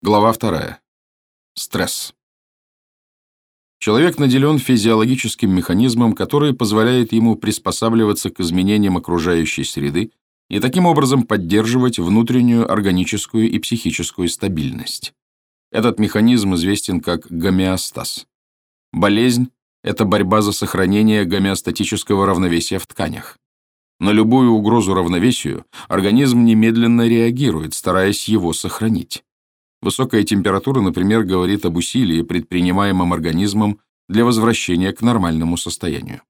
Глава вторая. Стресс. Человек наделен физиологическим механизмом, который позволяет ему приспосабливаться к изменениям окружающей среды и таким образом поддерживать внутреннюю органическую и психическую стабильность. Этот механизм известен как гомеостаз. Болезнь – это борьба за сохранение гомеостатического равновесия в тканях. На любую угрозу равновесию организм немедленно реагирует, стараясь его сохранить. Высокая температура, например, говорит об усилии, предпринимаемом организмом для возвращения к нормальному состоянию.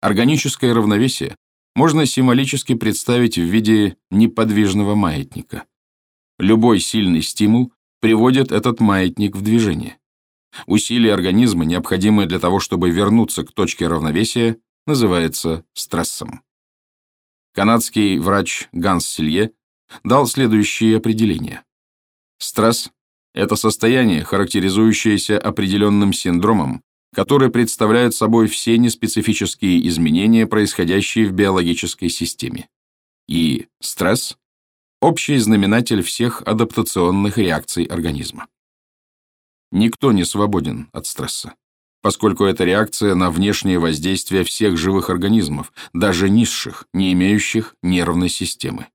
Органическое равновесие можно символически представить в виде неподвижного маятника. Любой сильный стимул приводит этот маятник в движение. Усилие организма, необходимое для того, чтобы вернуться к точке равновесия, называется стрессом. Канадский врач Ганс Силье дал следующее определение. Стресс – это состояние, характеризующееся определенным синдромом, который представляет собой все неспецифические изменения, происходящие в биологической системе. И стресс – общий знаменатель всех адаптационных реакций организма. Никто не свободен от стресса, поскольку это реакция на внешнее воздействие всех живых организмов, даже низших, не имеющих нервной системы.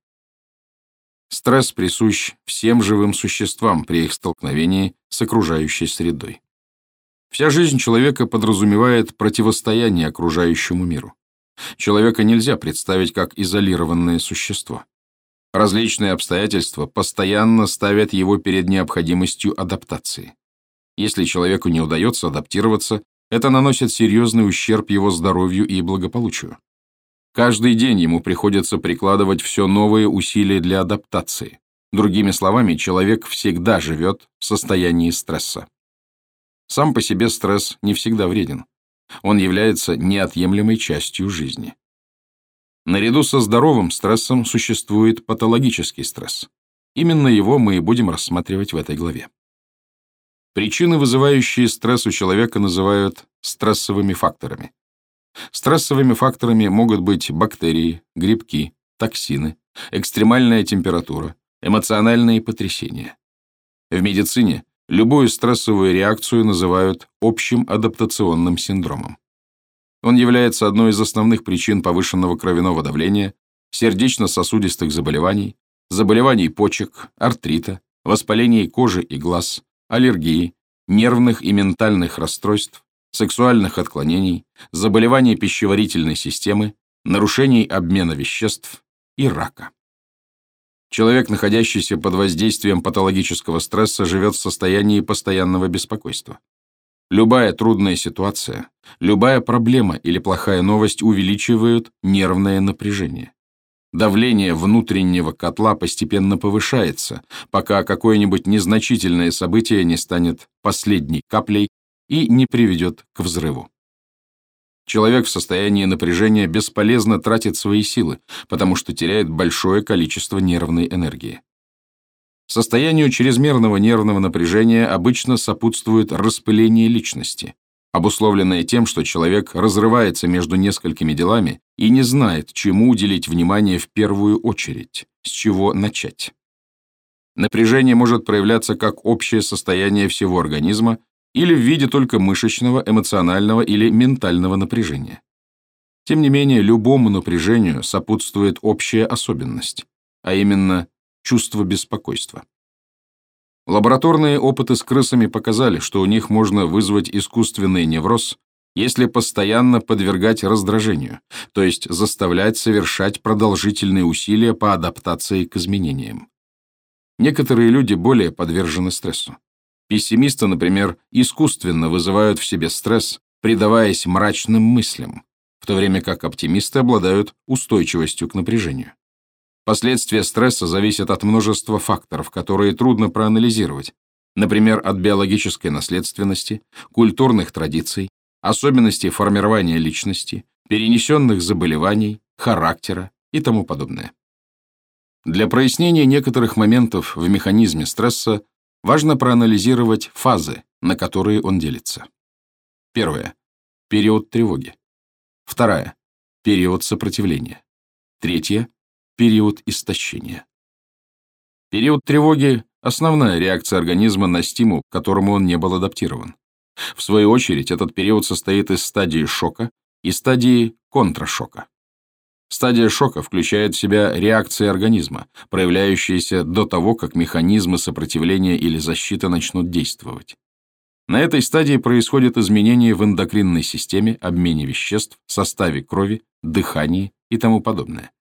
Стресс присущ всем живым существам при их столкновении с окружающей средой. Вся жизнь человека подразумевает противостояние окружающему миру. Человека нельзя представить как изолированное существо. Различные обстоятельства постоянно ставят его перед необходимостью адаптации. Если человеку не удается адаптироваться, это наносит серьезный ущерб его здоровью и благополучию. Каждый день ему приходится прикладывать все новые усилия для адаптации. Другими словами, человек всегда живет в состоянии стресса. Сам по себе стресс не всегда вреден. Он является неотъемлемой частью жизни. Наряду со здоровым стрессом существует патологический стресс. Именно его мы и будем рассматривать в этой главе. Причины, вызывающие стресс у человека, называют стрессовыми факторами. Стрессовыми факторами могут быть бактерии, грибки, токсины, экстремальная температура, эмоциональные потрясения. В медицине любую стрессовую реакцию называют общим адаптационным синдромом. Он является одной из основных причин повышенного кровяного давления, сердечно-сосудистых заболеваний, заболеваний почек, артрита, воспалений кожи и глаз, аллергии, нервных и ментальных расстройств, сексуальных отклонений, заболеваний пищеварительной системы, нарушений обмена веществ и рака. Человек, находящийся под воздействием патологического стресса, живет в состоянии постоянного беспокойства. Любая трудная ситуация, любая проблема или плохая новость увеличивают нервное напряжение. Давление внутреннего котла постепенно повышается, пока какое-нибудь незначительное событие не станет последней каплей и не приведет к взрыву. Человек в состоянии напряжения бесполезно тратит свои силы, потому что теряет большое количество нервной энергии. Состоянию чрезмерного нервного напряжения обычно сопутствует распыление личности, обусловленное тем, что человек разрывается между несколькими делами и не знает, чему уделить внимание в первую очередь, с чего начать. Напряжение может проявляться как общее состояние всего организма или в виде только мышечного, эмоционального или ментального напряжения. Тем не менее, любому напряжению сопутствует общая особенность, а именно чувство беспокойства. Лабораторные опыты с крысами показали, что у них можно вызвать искусственный невроз, если постоянно подвергать раздражению, то есть заставлять совершать продолжительные усилия по адаптации к изменениям. Некоторые люди более подвержены стрессу. Пессимисты, например, искусственно вызывают в себе стресс, предаваясь мрачным мыслям, в то время как оптимисты обладают устойчивостью к напряжению. Последствия стресса зависят от множества факторов, которые трудно проанализировать, например, от биологической наследственности, культурных традиций, особенностей формирования личности, перенесенных заболеваний, характера и тому подобное. Для прояснения некоторых моментов в механизме стресса Важно проанализировать фазы, на которые он делится. Первое. Период тревоги. Вторая. Период сопротивления. Третье. Период истощения. Период тревоги основная реакция организма на стимул, к которому он не был адаптирован. В свою очередь, этот период состоит из стадии шока и стадии контрашока. Стадия шока включает в себя реакции организма, проявляющиеся до того, как механизмы сопротивления или защиты начнут действовать. На этой стадии происходят изменения в эндокринной системе, обмене веществ, составе крови, дыхании и тому подобное.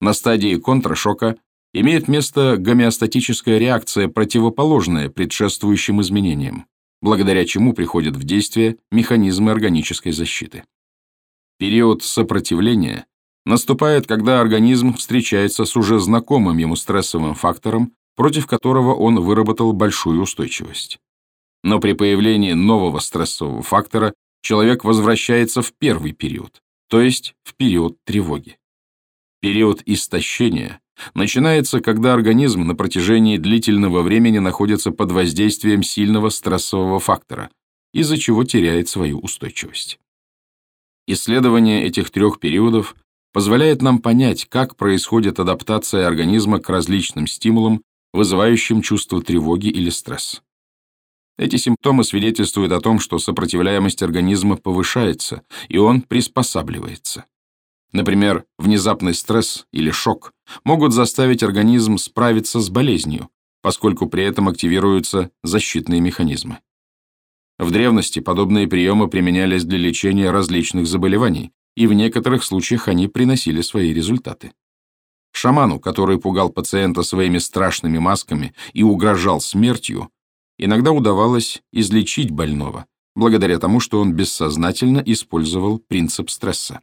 На стадии контрашока имеет место гомеостатическая реакция, противоположная предшествующим изменениям, благодаря чему приходят в действие механизмы органической защиты. Период сопротивления наступает, когда организм встречается с уже знакомым ему стрессовым фактором, против которого он выработал большую устойчивость. Но при появлении нового стрессового фактора человек возвращается в первый период, то есть в период тревоги. Период истощения начинается, когда организм на протяжении длительного времени находится под воздействием сильного стрессового фактора, из-за чего теряет свою устойчивость. Исследование этих трех периодов позволяет нам понять, как происходит адаптация организма к различным стимулам, вызывающим чувство тревоги или стресс. Эти симптомы свидетельствуют о том, что сопротивляемость организма повышается, и он приспосабливается. Например, внезапный стресс или шок могут заставить организм справиться с болезнью, поскольку при этом активируются защитные механизмы. В древности подобные приемы применялись для лечения различных заболеваний, и в некоторых случаях они приносили свои результаты. Шаману, который пугал пациента своими страшными масками и угрожал смертью, иногда удавалось излечить больного, благодаря тому, что он бессознательно использовал принцип стресса.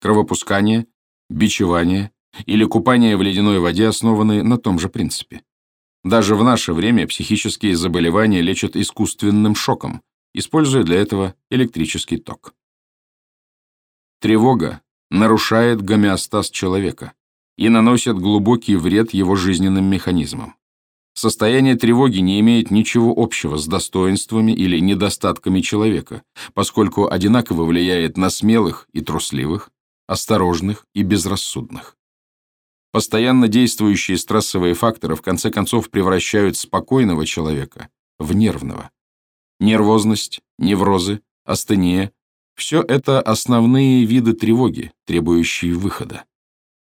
Кровопускание, бичевание или купание в ледяной воде основаны на том же принципе. Даже в наше время психические заболевания лечат искусственным шоком, используя для этого электрический ток. Тревога нарушает гомеостаз человека и наносит глубокий вред его жизненным механизмам. Состояние тревоги не имеет ничего общего с достоинствами или недостатками человека, поскольку одинаково влияет на смелых и трусливых, осторожных и безрассудных. Постоянно действующие стрессовые факторы в конце концов превращают спокойного человека в нервного. Нервозность, неврозы, астения все это основные виды тревоги, требующие выхода.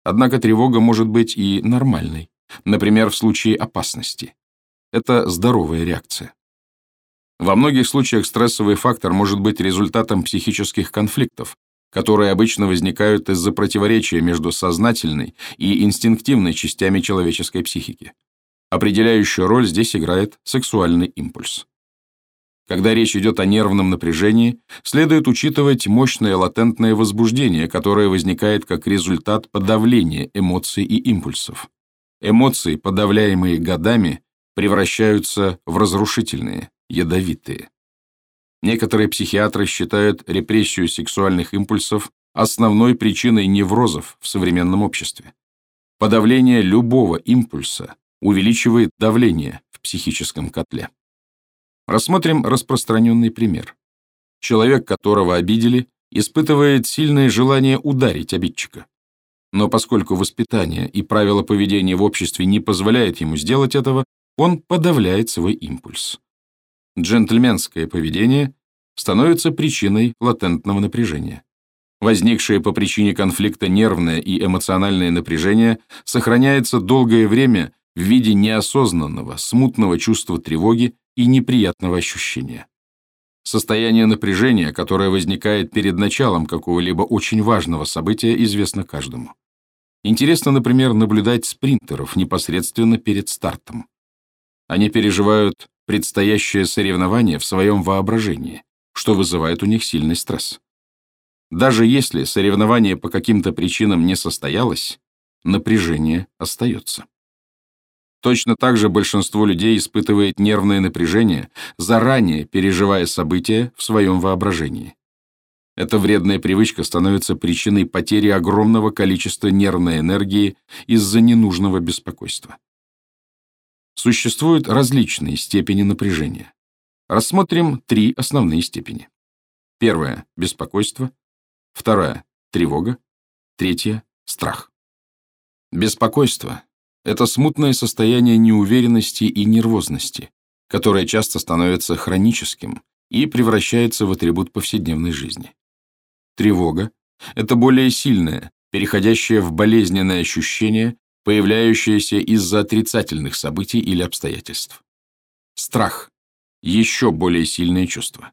Однако тревога может быть и нормальной, например, в случае опасности. Это здоровая реакция. Во многих случаях стрессовый фактор может быть результатом психических конфликтов, которые обычно возникают из-за противоречия между сознательной и инстинктивной частями человеческой психики. Определяющую роль здесь играет сексуальный импульс. Когда речь идет о нервном напряжении, следует учитывать мощное латентное возбуждение, которое возникает как результат подавления эмоций и импульсов. Эмоции, подавляемые годами, превращаются в разрушительные, ядовитые. Некоторые психиатры считают репрессию сексуальных импульсов основной причиной неврозов в современном обществе. Подавление любого импульса увеличивает давление в психическом котле. Рассмотрим распространенный пример. Человек, которого обидели, испытывает сильное желание ударить обидчика. Но поскольку воспитание и правила поведения в обществе не позволяют ему сделать этого, он подавляет свой импульс. Джентльменское поведение становится причиной латентного напряжения. Возникшее по причине конфликта нервное и эмоциональное напряжение сохраняется долгое время в виде неосознанного, смутного чувства тревоги и неприятного ощущения. Состояние напряжения, которое возникает перед началом какого-либо очень важного события, известно каждому. Интересно, например, наблюдать спринтеров непосредственно перед стартом. Они переживают предстоящее соревнование в своем воображении, что вызывает у них сильный стресс. Даже если соревнование по каким-то причинам не состоялось, напряжение остается. Точно так же большинство людей испытывает нервное напряжение, заранее переживая события в своем воображении. Эта вредная привычка становится причиной потери огромного количества нервной энергии из-за ненужного беспокойства. Существуют различные степени напряжения. Рассмотрим три основные степени. Первая – беспокойство. Вторая – тревога. Третья – страх. Беспокойство это смутное состояние неуверенности и нервозности, которое часто становится хроническим и превращается в атрибут повседневной жизни. Тревога – это более сильное, переходящее в болезненное ощущение, появляющееся из-за отрицательных событий или обстоятельств. Страх – еще более сильное чувство.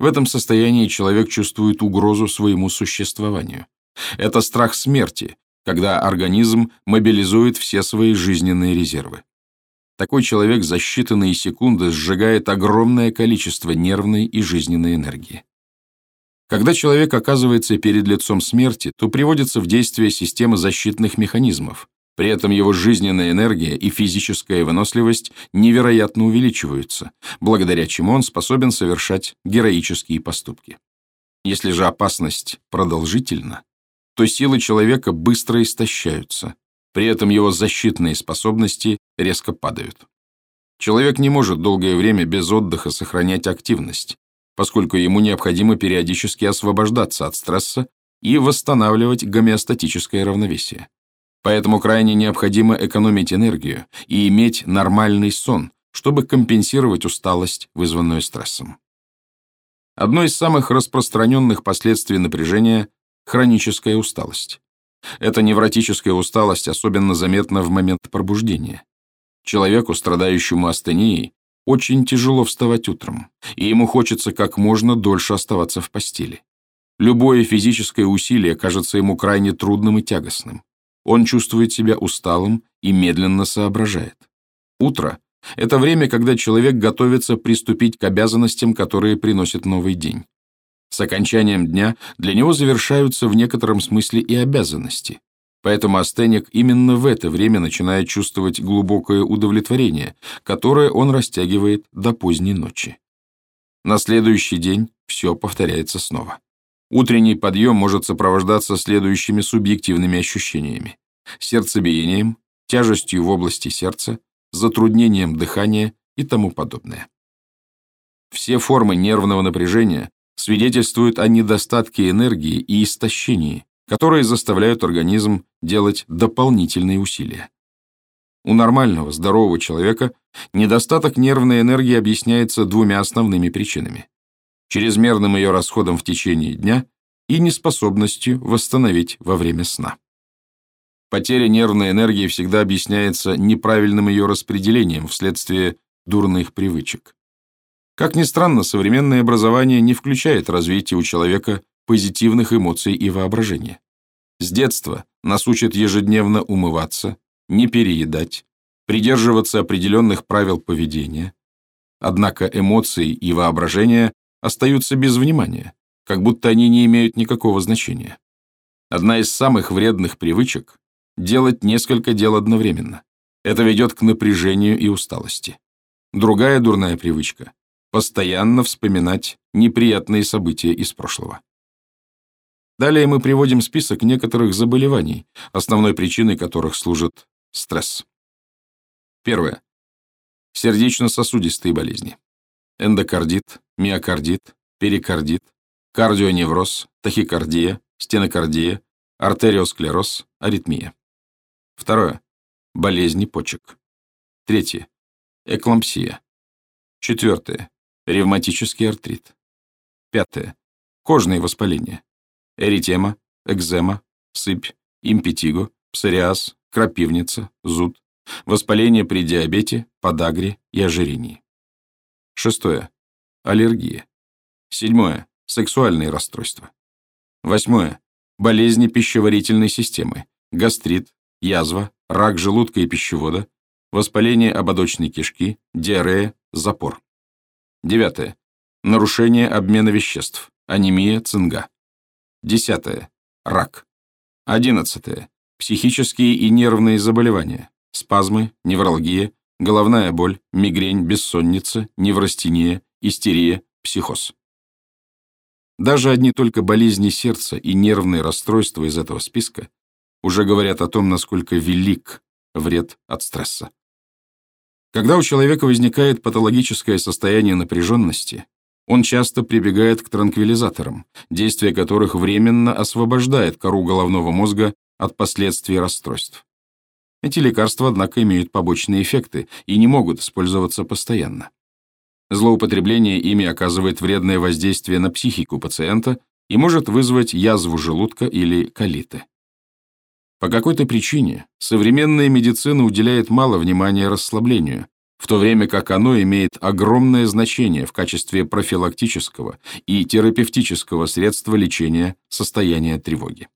В этом состоянии человек чувствует угрозу своему существованию. Это страх смерти, когда организм мобилизует все свои жизненные резервы. Такой человек за считанные секунды сжигает огромное количество нервной и жизненной энергии. Когда человек оказывается перед лицом смерти, то приводится в действие система защитных механизмов. При этом его жизненная энергия и физическая выносливость невероятно увеличиваются, благодаря чему он способен совершать героические поступки. Если же опасность продолжительна, то силы человека быстро истощаются, при этом его защитные способности резко падают. Человек не может долгое время без отдыха сохранять активность, поскольку ему необходимо периодически освобождаться от стресса и восстанавливать гомеостатическое равновесие. Поэтому крайне необходимо экономить энергию и иметь нормальный сон, чтобы компенсировать усталость, вызванную стрессом. Одно из самых распространенных последствий напряжения – хроническая усталость. Эта невротическая усталость особенно заметна в момент пробуждения. Человеку, страдающему астенией, очень тяжело вставать утром, и ему хочется как можно дольше оставаться в постели. Любое физическое усилие кажется ему крайне трудным и тягостным. Он чувствует себя усталым и медленно соображает. Утро – это время, когда человек готовится приступить к обязанностям, которые приносят новый день. С окончанием дня для него завершаются в некотором смысле и обязанности. Поэтому астеник именно в это время начинает чувствовать глубокое удовлетворение, которое он растягивает до поздней ночи. На следующий день все повторяется снова. Утренний подъем может сопровождаться следующими субъективными ощущениями. Сердцебиением, тяжестью в области сердца, затруднением дыхания и тому подобное. Все формы нервного напряжения свидетельствуют о недостатке энергии и истощении, которые заставляют организм делать дополнительные усилия. У нормального, здорового человека недостаток нервной энергии объясняется двумя основными причинами. Чрезмерным ее расходом в течение дня и неспособностью восстановить во время сна. Потеря нервной энергии всегда объясняется неправильным ее распределением вследствие дурных привычек. Как ни странно, современное образование не включает развитие у человека позитивных эмоций и воображения. С детства нас учат ежедневно умываться, не переедать, придерживаться определенных правил поведения. Однако эмоции и воображение остаются без внимания, как будто они не имеют никакого значения. Одна из самых вредных привычек – делать несколько дел одновременно. Это ведет к напряжению и усталости. Другая дурная привычка постоянно вспоминать неприятные события из прошлого. Далее мы приводим список некоторых заболеваний, основной причиной которых служит стресс. Первое. Сердечно-сосудистые болезни. Эндокардит, миокардит, перикардит, кардионевроз, тахикардия, стенокардия, артериосклероз, аритмия. Второе. Болезни почек. Третье. Эклампсия. Четвертое. Ревматический артрит. Пятое. Кожные воспаления. Эритема, экзема, сыпь, импетиго, псориаз, крапивница, зуд. Воспаление при диабете, подагре и ожирении. Шестое. Аллергия. Седьмое. Сексуальные расстройства. Восьмое. Болезни пищеварительной системы. Гастрит, язва, рак желудка и пищевода, воспаление ободочной кишки, диарея, запор. Девятое. Нарушение обмена веществ. Анемия, цинга. Десятое. Рак. Одиннадцатое. Психические и нервные заболевания. Спазмы, невралгия, головная боль, мигрень, бессонница, неврастения, истерия, психоз. Даже одни только болезни сердца и нервные расстройства из этого списка уже говорят о том, насколько велик вред от стресса. Когда у человека возникает патологическое состояние напряженности, он часто прибегает к транквилизаторам, действие которых временно освобождает кору головного мозга от последствий расстройств. Эти лекарства, однако, имеют побочные эффекты и не могут использоваться постоянно. Злоупотребление ими оказывает вредное воздействие на психику пациента и может вызвать язву желудка или колиты. По какой-то причине современная медицина уделяет мало внимания расслаблению, в то время как оно имеет огромное значение в качестве профилактического и терапевтического средства лечения состояния тревоги.